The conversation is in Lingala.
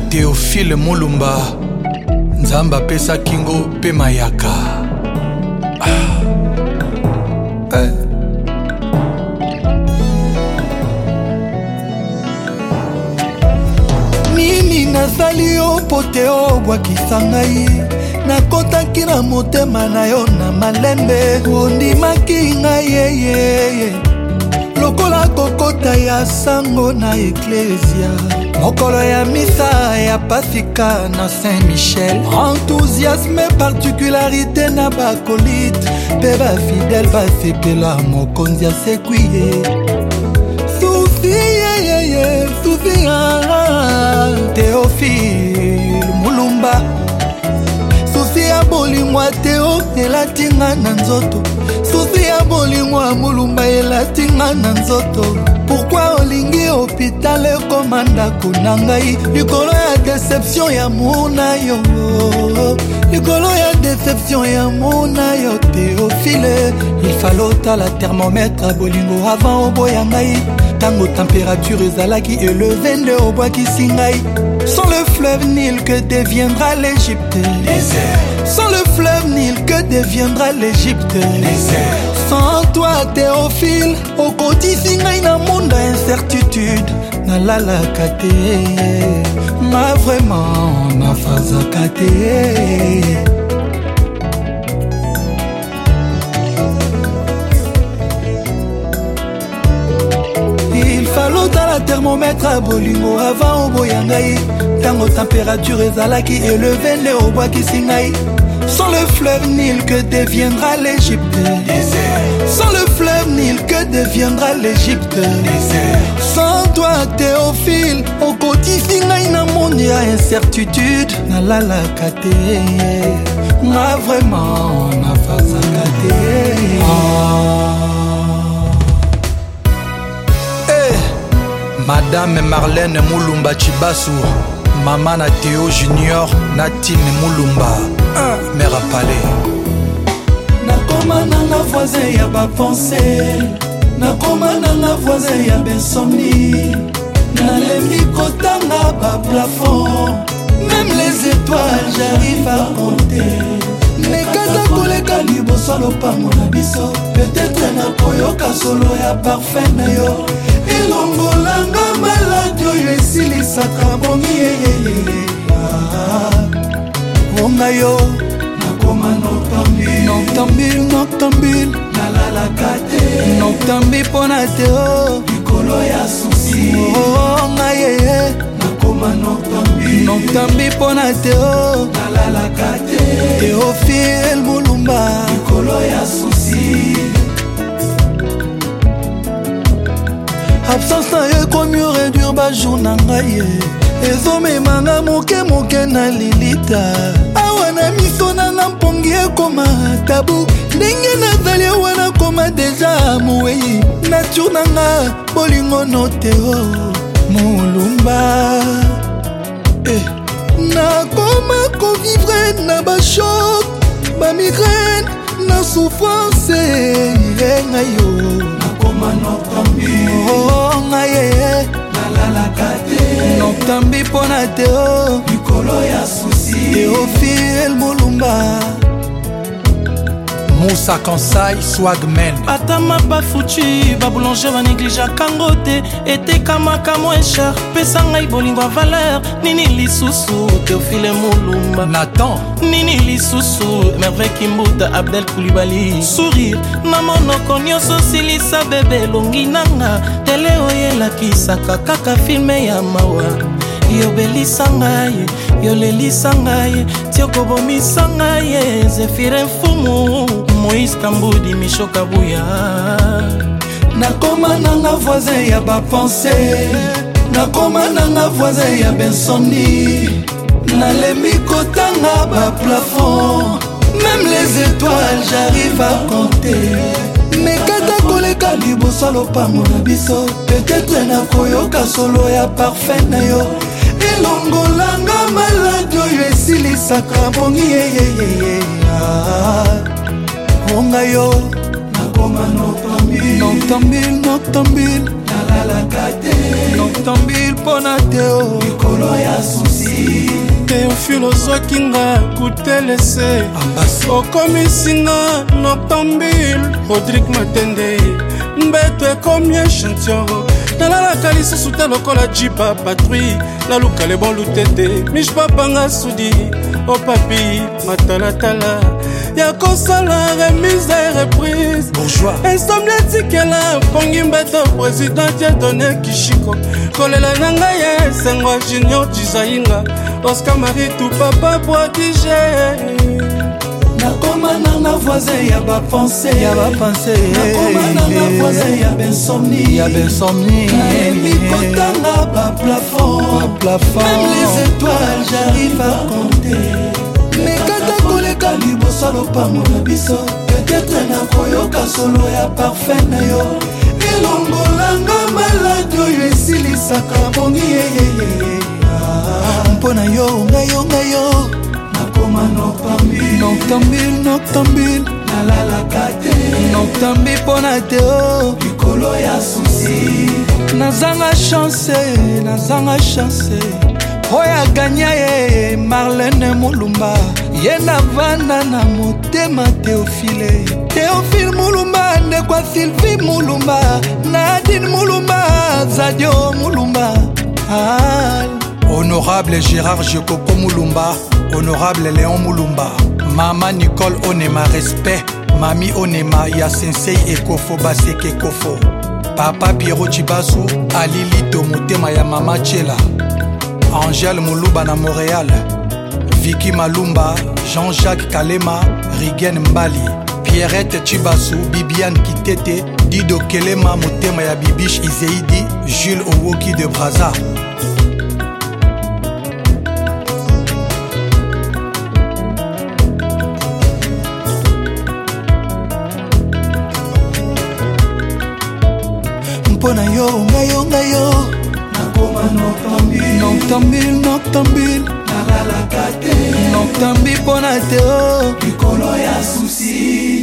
teofile molumba nzambe apesaki ngo mpe mayaka ah. eh. nini nazali yo mpo te obwakisa ngai nakotaki na motema na yo na malembe ondimaki ngai yeyeye bakokota ya sango na eklesia mokolo ya misa ya pasika na saint michel enthousiasme particularité na bakolite mpe bafidele basepela mokonzi asekwi ye susi yeyeye susi ah, ah, teofile mulumba susi ya bolingwa teo elatinga na nzoto bolingo ya molumba elatinga na nzoto pourkui olingi hopital ekoma ndako na ngai likolo ya deception ya mona yo likolo ya deception ya mona yo teofile ifale otala termometre bolingo avant oboya ngai ntango température ezalaki eleve nde obwakisi ngai sans le fleuve nil que deviendra l'égypte sans le fleuve nil que deviendra l'égypte sans toi théophile okotisi ngai na munda incertitude nalalaka te ma vraiment nafazaka te mon maître bolingo avant oboya ngai ntango température ezalaki éleve nde obwakisi ngai sans le fleuve nil que deviendra l'égypte sans le fleuve nil que deviendra l'égypte sans toi théophile okotisi ngai na monde ya incertitude nalalaka te nga vraiment nafasaka te ah. madame marlene mulumba chibasu mama na teo junior na tine mulumba uh. mere apale nakoma nanga voisin ya bapense nakoma nanga voisin ya bensomni nalembi kotanga baplafond meme les étoiles jarrive à compter nekata koleka liboso lopango na biso petetre nakoyoka solo ya parfum na yo elongolanga esilisaka bongi yeyeyeye konga ah. yo nakoma noctambile noctambile noctambile nalalaka te noctambile mpo na te o oh. likolo ya susi onga yeye nakoma noctambile noctambile mpo na te o oh. nalalaka te teofil mulumba likolo ya susi absence na yo ekomi réduire bajour na ngai ye ezomemanga moke moke na lilita awa na miso nanga mpongi ekoma tabu ndenge nazali awa nakoma deja mowei nature nanga bolingo noteo molumba eh. nakoma kovivre na bashok bamigraine na souffrance ye ngai yo nakoma notambi oh, oh ngai ye nalalaka te nokambi mpo na teo oh. likolo ya susi teofiel molumba musa kansai swagman ata mabafuti baboulanger baneglijakango te etekamaka moesher pesa ngai bolingo ya valer nini lisusu teofile molumba natan nini lisusu merveille kimbuta abdel kulibali sourire na monoko nyonso silisa bebe elongi nanga tele oyo elakisaka kaka filme ya mawa yobelisanga ye yolelisanga ye tiokobomisanga ye zefire mfumu moise tambudi mishoka buya nakoma nanga voisin ya bapense nakoma nanga voisin ya bensoni nalembi kotanga baplafond même les étoiles j'arrive à compter mekata koleka liboso lopango na biso petetre nakoyoka solo ya parfum na yo elongolanga maladi oyo esilisaka bongi yeyeyeye onga yo nakoma noctambile noctambile nalalaka te noctambile mpo na te o likolo ya susi teofile ozwaki nga kutelese okomisinga noctambile rodrigue matende mbeto ekomi echantion nalalaka lisusu te lokola jiba patrui naluka lebon lutete mishpapanga sudi opapi oh matalatala ya kosala remise e reprise esombi etikela pongi mbeto président diedone kishiko kolela na ngai ya esengo junior jizainga oscar marie tupapa prodige nakomana na voisin ya bapense ya bapense nakomana na voisin ya bensomni ya bensomni nayebi kotanga baplafond même les étoiles j'arrive à compter mekata koleka liboso lopango na biso petetre nakoyoka solo ya parfum na yo elongolanga malade oyo esilisaka bongi yeyeyeye mpo na yo ngayo ngayo koma noctambule noctambule noctambule nalalaka te noctambi mpo na teo oh. likolo ya susi nazanga chance nazanga chance oyo aganya ye marlene molumba ye navanda na motema teofile teofile molumba ndekwa sylvie molumba nadine molumba zadio molumba ah. honorable gérard jecopo molumba honorable léon mulumba mama nicole onema respect mami onema ya sensei ekofo baseke kofo papa piero cibasu alilito motema ya mama chela angele moluba na montréal viki malumba jean-jacques kalema rigen mbali pierrette cibasu bibiane kitete dido kelema motema ya bibiche izeidi jules owoki de brazard mpo na yo ngayonga yo nakoma noctambil noctambil nalalaka te noctambi mpo na te o oh. likolo ya susi